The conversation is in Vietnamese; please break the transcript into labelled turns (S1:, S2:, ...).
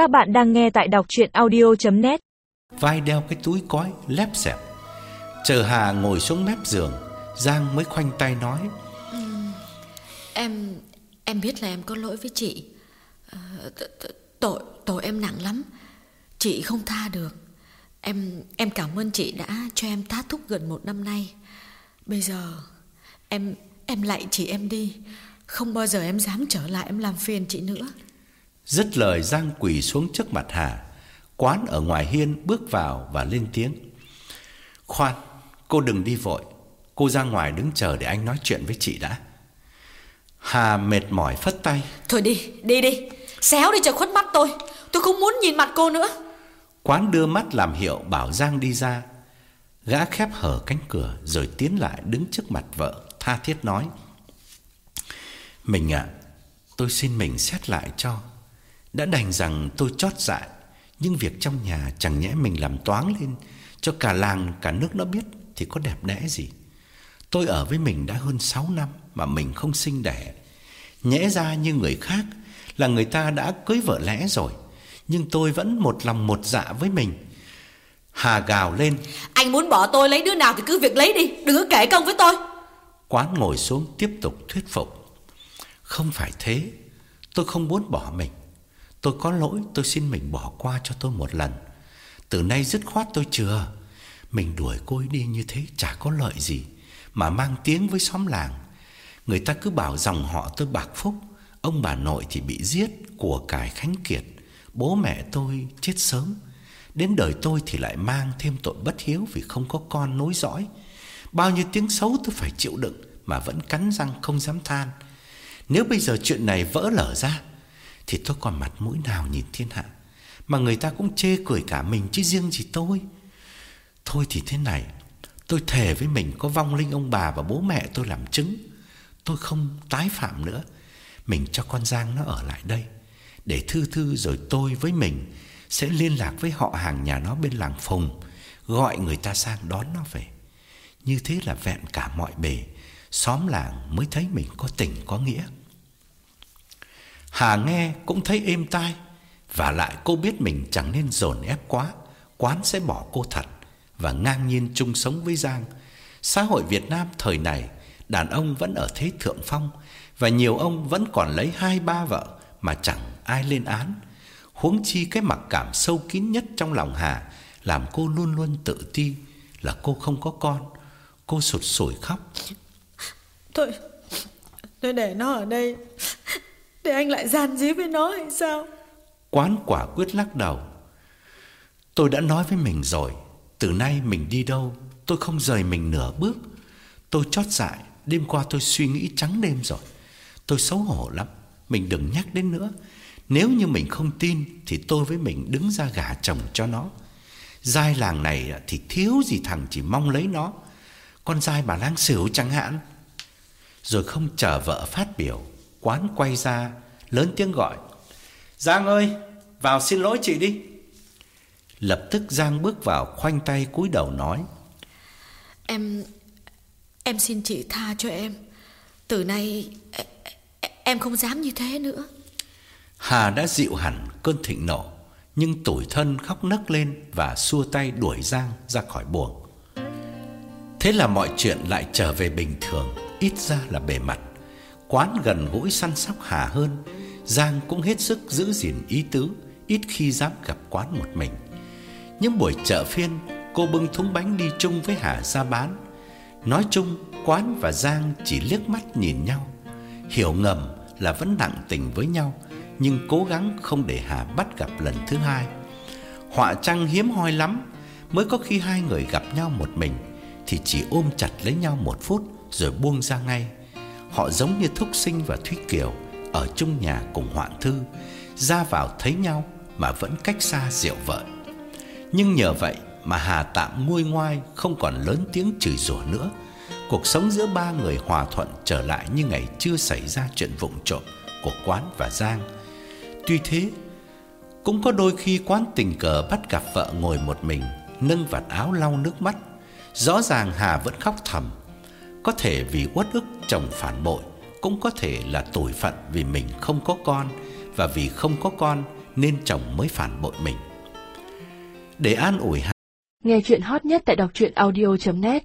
S1: Các bạn đang nghe tại đọc chuyện audio.net
S2: Vai đeo cái túi cói lép xẹp. Chờ Hà ngồi xuống mép giường Giang mới khoanh tay nói.
S3: Em em biết là em có lỗi với chị. Ờ, Tội tội em nặng lắm. Chị không tha được. Em em cảm ơn chị đã cho em tá túc gần một năm nay. Bây giờ Em em lạy chị em đi. Không bao giờ em dám trở lại em làm phiền chị nữa
S2: Dứt lời Giang quỳ xuống trước mặt Hà. Quán ở ngoài hiên bước vào và lên tiếng. Khoan Cô đừng đi vội. Cô ra ngoài đứng chờ để anh nói chuyện với chị đã. Hà mệt mỏi phất tay.
S3: Thôi đi đi đi. Xéo đi cho khuất mắt tôi. Tôi không muốn nhìn mặt cô nữa.
S2: Quán đưa mắt làm hiệu bảo Giang đi ra. Gã khép hở cánh cửa Rồi tiến lại đứng trước mặt vợ Tha thiết nói. Mình ạ Tôi xin mình xét lại cho Đã đành rằng tôi chót dại Nhưng việc trong nhà chẳng nhẽ mình làm toáng lên Cho cả làng cả nước nó biết Thì có đẹp đẽ gì. Tôi ở với mình đã hơn 6 năm Mà mình không sinh đẻ. Nhẽ ra như người khác Là người ta đã cưới vợ lẽ rồi Nhưng tôi vẫn một lòng một dạ với mình. Hà gào lên.
S3: Anh muốn bỏ tôi lấy đứa nào thì cứ việc lấy đi Đừng có kể công với tôi.
S2: Quán ngồi xuống tiếp tục thuyết phục. Không phải thế Tôi không muốn bỏ mình Tôi có lỗi, tôi xin mình bỏ qua cho tôi một lần. Từ nay dứt khoát tôi chừa. Mình đuổi cô ấy đi như thế chả có lợi gì, Mà mang tiếng với xóm làng. Người ta cứ bảo dòng họ tôi bạc phúc, Ông bà nội thì bị giết, Của cải khánh kiệt, Bố mẹ tôi chết sớm. Đến đời tôi thì lại mang thêm tội bất hiếu Vì không có con nối dõi. Bao nhiêu tiếng xấu tôi phải chịu đựng Mà vẫn cắn răng không dám than. Nếu bây giờ chuyện này vỡ lở ra thì tôi còn mặt mũi nào nhìn thiên hạ? Mà người ta cũng chê cười cả mình Chứ riêng gì tôi. Thôi thì thế này, Tôi thề với mình có vong linh ông bà và bố mẹ tôi làm chứng. Tôi không tái phạm nữa. Mình cho con Giang nó ở lại đây. Để thư thư rồi tôi với mình Sẽ liên lạc với họ hàng nhà nó bên làng Phùng, Gọi người ta sang đón nó về. Như thế là vẹn cả mọi bề. Xóm làng mới thấy mình có tình có nghĩa. Hà nghe cũng thấy êm tai, Và lại cô biết mình chẳng nên dồn ép quá, Quán sẽ bỏ cô thật, Và ngang nhiên chung sống với Giang. Xã hội Việt Nam thời này, Đàn ông vẫn ở thế thượng phong, Và nhiều ông vẫn còn lấy hai ba vợ Mà chẳng ai lên án. Huống chi cái mặc cảm sâu kín nhất trong lòng Hà Làm cô luôn luôn tự ti Là cô không có con. Cô sụt sùi khóc.
S3: Thôi, Tôi để nó ở đây. Để anh lại gian dí với nó hay sao?
S2: Quán quả quyết lắc đầu. Tôi đã nói với mình rồi, Từ nay mình đi đâu, Tôi không rời mình nửa bước. Tôi chót dại, Đêm qua tôi suy nghĩ trắng đêm rồi. Tôi xấu hổ lắm, Mình đừng nhắc đến nữa. Nếu như mình không tin, Thì tôi với mình đứng ra gả chồng cho nó. Giai làng này thì thiếu gì thằng chỉ mong lấy nó. Con giai bà lang xỉu chẳng hạn. Rồi không chờ vợ phát biểu Quán quay ra Lớn tiếng gọi. Giang ơi vào xin lỗi chị đi. Lập tức Giang bước vào khoanh tay cúi đầu nói.
S3: Em Em xin chị tha cho em. Từ nay e- e- Em không dám như thế nữa.
S2: Hà đã dịu hẳn cơn thịnh nộ Nhưng tủi thân khóc nấc lên Và xua tay đuổi Giang ra khỏi buồng. Thế là mọi chuyện lại trở về bình thường Ít ra là bề mặt Quán gần gũi săn sóc Hà hơn, Giang cũng hết sức giữ gìn ý tứ, Ít khi dám gặp quán một mình. Những buổi chợ phiên, Cô bưng thúng bánh đi chung với Hà ra bán. Nói chung, Quán và Giang chỉ liếc mắt nhìn nhau. Hiểu ngầm là vẫn nặng tình với nhau, Nhưng cố gắng không để Hà bắt gặp lần thứ hai. Họa trăng hiếm hoi lắm, Mới có khi hai người gặp nhau một mình, Thì chỉ ôm chặt lấy nhau một phút Rồi buông ra ngay. Họ giống như Thúc Sinh và Thúy Kiều Ở chung nhà cùng Hoạn Thư Ra vào thấy nhau Mà vẫn cách xa diệu vợi Nhưng nhờ vậy mà Hà tạm nguôi ngoai Không còn lớn tiếng chửi rủa nữa Cuộc sống giữa ba người hòa thuận trở lại như ngày chưa xảy ra chuyện vụng trộm của Quán và Giang. Tuy thế, cũng có đôi khi Quán tình cờ bắt gặp vợ ngồi một mình, nâng vạt áo lau nước mắt. Rõ ràng Hà vẫn khóc thầm. Có thể vì uất ức chồng phản bội, cũng có thể là tội phận vì mình không có con và vì không có con nên chồng mới phản bội mình. Để an ủi Hà,
S4: Nghe chuyện hot nhất tại đọc truyện audio.net